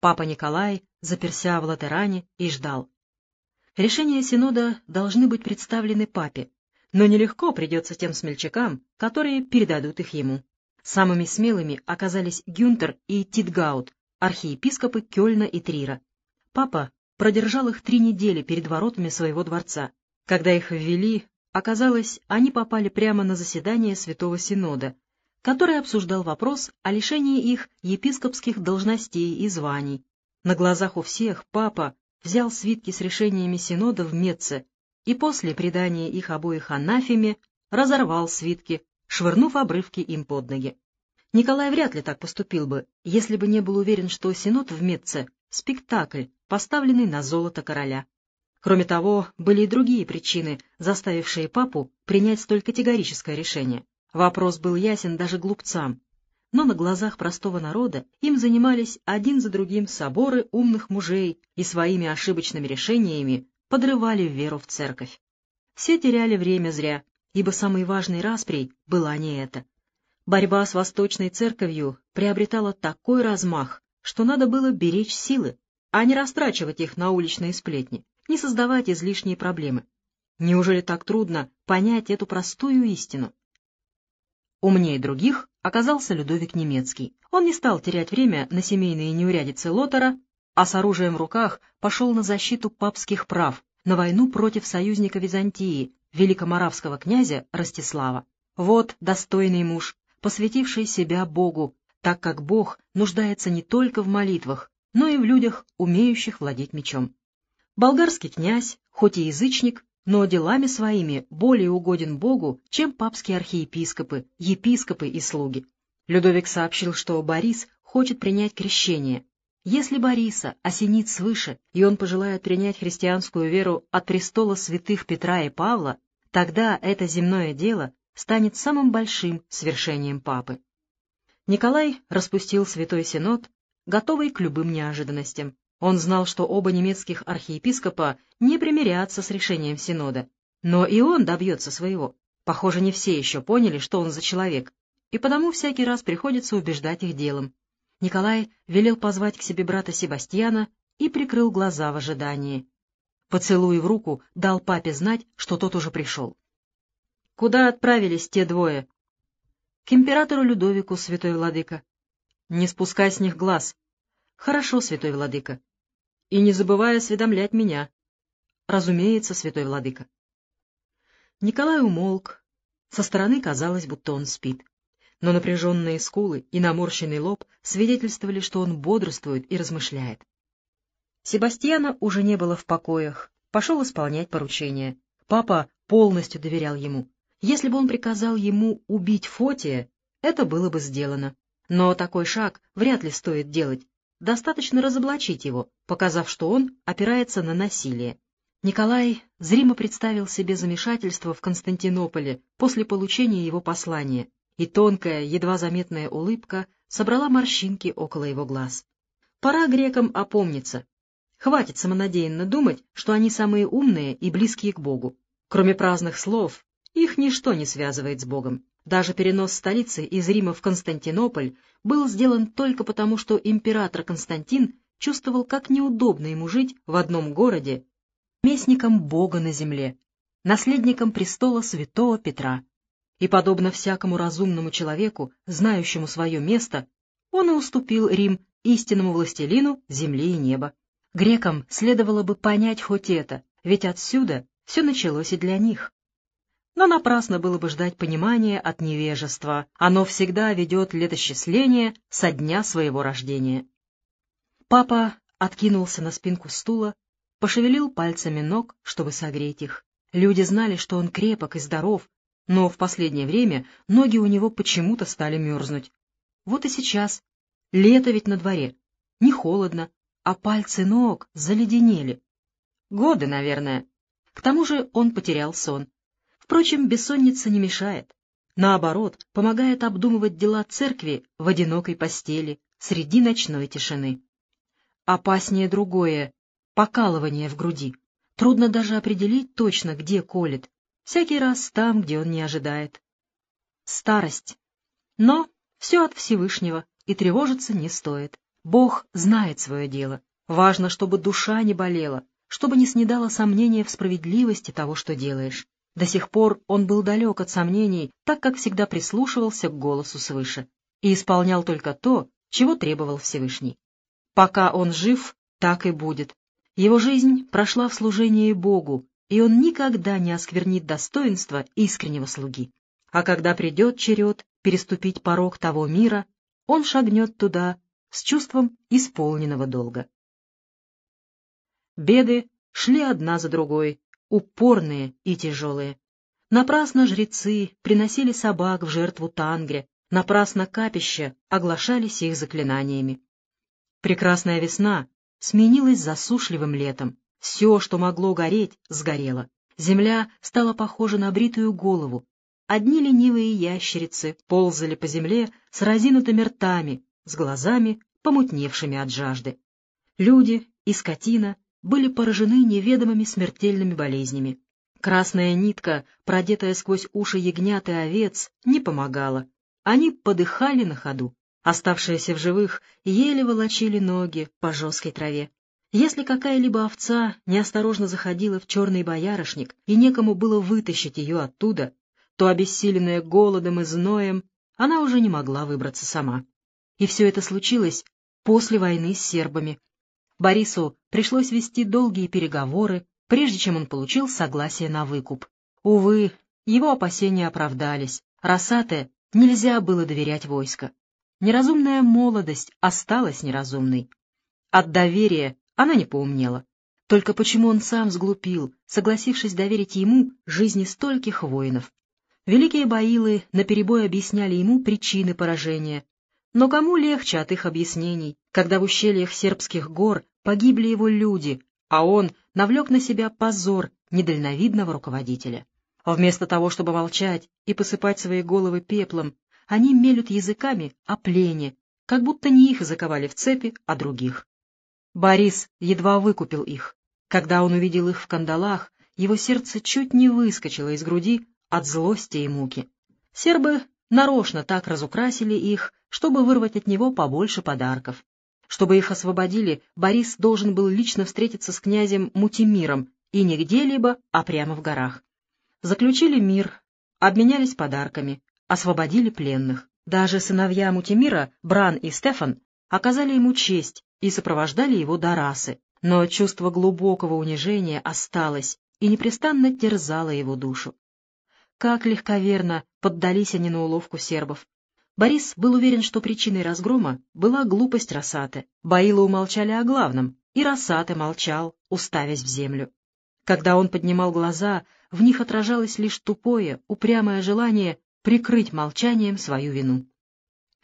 Папа Николай заперся в Латеране и ждал. Решения Синода должны быть представлены папе, но нелегко придется тем смельчакам, которые передадут их ему. Самыми смелыми оказались Гюнтер и Титгаут, архиепископы Кёльна и Трира. Папа продержал их три недели перед воротами своего дворца. Когда их ввели, оказалось, они попали прямо на заседание Святого Синода, который обсуждал вопрос о лишении их епископских должностей и званий. На глазах у всех папа взял свитки с решениями Синода в Меце и после предания их обоих анафеме разорвал свитки, швырнув обрывки им под ноги. Николай вряд ли так поступил бы, если бы не был уверен, что Синод в Меце — спектакль, поставленный на золото короля. Кроме того, были и другие причины, заставившие папу принять столь категорическое решение. Вопрос был ясен даже глупцам, но на глазах простого народа им занимались один за другим соборы умных мужей и своими ошибочными решениями подрывали веру в церковь. Все теряли время зря, ибо самой важной расприй была не это. Борьба с Восточной Церковью приобретала такой размах, что надо было беречь силы, а не растрачивать их на уличные сплетни, не создавать излишние проблемы. Неужели так трудно понять эту простую истину? Умнее других оказался Людовик Немецкий. Он не стал терять время на семейные неурядицы Лотера, а с оружием в руках пошел на защиту папских прав, на войну против союзника Византии, великоморавского князя Ростислава. Вот достойный муж, посвятивший себя Богу, так как Бог нуждается не только в молитвах, но и в людях, умеющих владеть мечом. Болгарский князь, хоть и язычник, но делами своими более угоден Богу, чем папские архиепископы, епископы и слуги. Людовик сообщил, что Борис хочет принять крещение. Если Бориса осенит свыше, и он пожелает принять христианскую веру от престола святых Петра и Павла, тогда это земное дело станет самым большим свершением папы. Николай распустил Святой Синод, готовый к любым неожиданностям. Он знал, что оба немецких архиепископа не примирятся с решением Синода. Но и он добьется своего. Похоже, не все еще поняли, что он за человек, и потому всякий раз приходится убеждать их делом. Николай велел позвать к себе брата Себастьяна и прикрыл глаза в ожидании. Поцелуй в руку дал папе знать, что тот уже пришел. — Куда отправились те двое? — К императору Людовику, святой владыка. — Не спускай с них глаз. — Хорошо, святой владыка и не забывая осведомлять меня. Разумеется, святой владыка. Николай умолк. Со стороны казалось, будто он спит. Но напряженные скулы и наморщенный лоб свидетельствовали, что он бодрствует и размышляет. Себастьяна уже не было в покоях, пошел исполнять поручение. Папа полностью доверял ему. Если бы он приказал ему убить Фотия, это было бы сделано. Но такой шаг вряд ли стоит делать, Достаточно разоблачить его, показав, что он опирается на насилие. Николай зримо представил себе замешательство в Константинополе после получения его послания, и тонкая, едва заметная улыбка собрала морщинки около его глаз. Пора грекам опомниться. Хватит самонадеянно думать, что они самые умные и близкие к Богу. Кроме праздных слов, их ничто не связывает с Богом. Даже перенос столицы из Рима в Константинополь был сделан только потому, что император Константин чувствовал, как неудобно ему жить в одном городе, местником Бога на земле, наследником престола святого Петра. И, подобно всякому разумному человеку, знающему свое место, он и уступил Рим истинному властелину земли и неба. Грекам следовало бы понять хоть это, ведь отсюда все началось и для них. Но напрасно было бы ждать понимания от невежества. Оно всегда ведет летосчисление со дня своего рождения. Папа откинулся на спинку стула, пошевелил пальцами ног, чтобы согреть их. Люди знали, что он крепок и здоров, но в последнее время ноги у него почему-то стали мерзнуть. Вот и сейчас. Лето ведь на дворе. Не холодно, а пальцы ног заледенели. Годы, наверное. К тому же он потерял сон. Впрочем, бессонница не мешает. Наоборот, помогает обдумывать дела церкви в одинокой постели среди ночной тишины. Опаснее другое — покалывание в груди. Трудно даже определить точно, где колет. Всякий раз там, где он не ожидает. Старость. Но все от Всевышнего, и тревожиться не стоит. Бог знает свое дело. Важно, чтобы душа не болела, чтобы не снедало сомнения в справедливости того, что делаешь. До сих пор он был далек от сомнений, так как всегда прислушивался к голосу свыше и исполнял только то, чего требовал Всевышний. Пока он жив, так и будет. Его жизнь прошла в служении Богу, и он никогда не осквернит достоинства искреннего слуги. А когда придет черед переступить порог того мира, он шагнет туда с чувством исполненного долга. Беды шли одна за другой, упорные и тяжелые. Напрасно жрецы приносили собак в жертву Тангре, напрасно капища оглашались их заклинаниями. Прекрасная весна сменилась засушливым летом. Все, что могло гореть, сгорело. Земля стала похожа на бритую голову. Одни ленивые ящерицы ползали по земле с разинутыми ртами, с глазами, помутневшими от жажды. Люди и скотина были поражены неведомыми смертельными болезнями. Красная нитка, продетая сквозь уши ягнят и овец, не помогала. Они подыхали на ходу. Оставшиеся в живых еле волочили ноги по жесткой траве. Если какая-либо овца неосторожно заходила в черный боярышник и некому было вытащить ее оттуда, то, обессиленная голодом и зноем, она уже не могла выбраться сама. И все это случилось после войны с сербами, Борису пришлось вести долгие переговоры, прежде чем он получил согласие на выкуп. Увы, его опасения оправдались. Рассате нельзя было доверять войско. Неразумная молодость осталась неразумной. От доверия она не поумнела. Только почему он сам сглупил, согласившись доверить ему жизни стольких воинов? Великие баилы наперебой объясняли ему причины поражения, но кому легче от их объяснений, когда в ущельях сербских гор погибли его люди, а он навлек на себя позор недальновидного руководителя? Вместо того, чтобы молчать и посыпать свои головы пеплом, они мелют языками о плене, как будто не их заковали в цепи, а других. Борис едва выкупил их. Когда он увидел их в кандалах, его сердце чуть не выскочило из груди от злости и муки. Сербы нарочно так разукрасили их, чтобы вырвать от него побольше подарков. Чтобы их освободили, Борис должен был лично встретиться с князем Мутимиром, и не где-либо, а прямо в горах. Заключили мир, обменялись подарками, освободили пленных. Даже сыновья Мутимира, Бран и Стефан, оказали ему честь и сопровождали его до расы, но чувство глубокого унижения осталось и непрестанно терзало его душу. Как легковерно поддались они на уловку сербов. Борис был уверен, что причиной разгрома была глупость Росаты. Баилы умолчали о главном, и Росаты молчал, уставясь в землю. Когда он поднимал глаза, в них отражалось лишь тупое, упрямое желание прикрыть молчанием свою вину.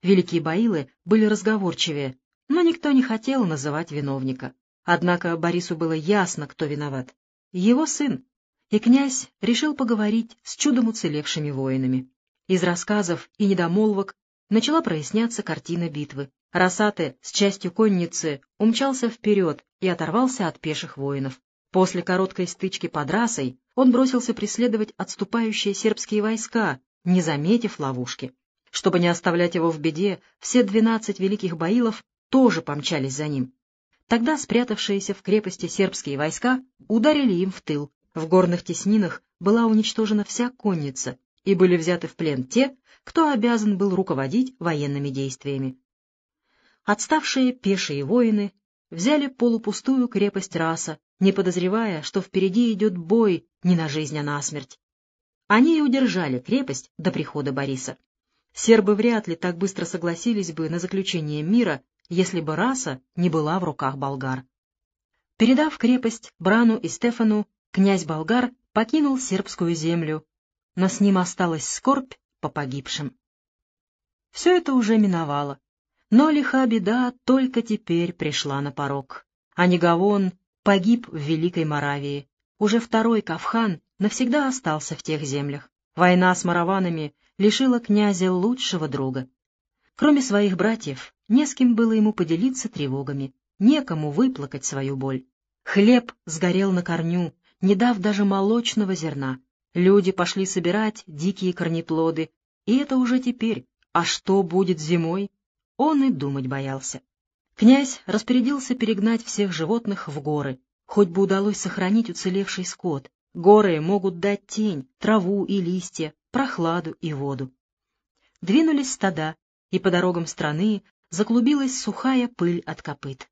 Великие Баилы были разговорчивее, но никто не хотел называть виновника. Однако Борису было ясно, кто виноват. Его сын, и князь решил поговорить с чудом уцелевшими воинами. Из рассказов и недомолвок начала проясняться картина битвы. Росате с частью конницы умчался вперед и оторвался от пеших воинов. После короткой стычки под расой он бросился преследовать отступающие сербские войска, не заметив ловушки. Чтобы не оставлять его в беде, все двенадцать великих баилов тоже помчались за ним. Тогда спрятавшиеся в крепости сербские войска ударили им в тыл, в горных теснинах была уничтожена вся конница, и были взяты в плен те, кто обязан был руководить военными действиями. Отставшие пешие воины взяли полупустую крепость Раса, не подозревая, что впереди идет бой не на жизнь, а на смерть. Они и удержали крепость до прихода Бориса. Сербы вряд ли так быстро согласились бы на заключение мира, если бы Раса не была в руках болгар. Передав крепость Брану и Стефану, князь болгар покинул сербскую землю, но с ним осталась скорбь по погибшим. Все это уже миновало, но лиха беда только теперь пришла на порог. А Негавон погиб в Великой Моравии. Уже второй Кавхан навсегда остался в тех землях. Война с мараванами лишила князя лучшего друга. Кроме своих братьев, не с кем было ему поделиться тревогами, некому выплакать свою боль. Хлеб сгорел на корню, не дав даже молочного зерна. Люди пошли собирать дикие корнеплоды, и это уже теперь. А что будет зимой? Он и думать боялся. Князь распорядился перегнать всех животных в горы, хоть бы удалось сохранить уцелевший скот. Горы могут дать тень, траву и листья, прохладу и воду. Двинулись стада, и по дорогам страны заклубилась сухая пыль от копыт.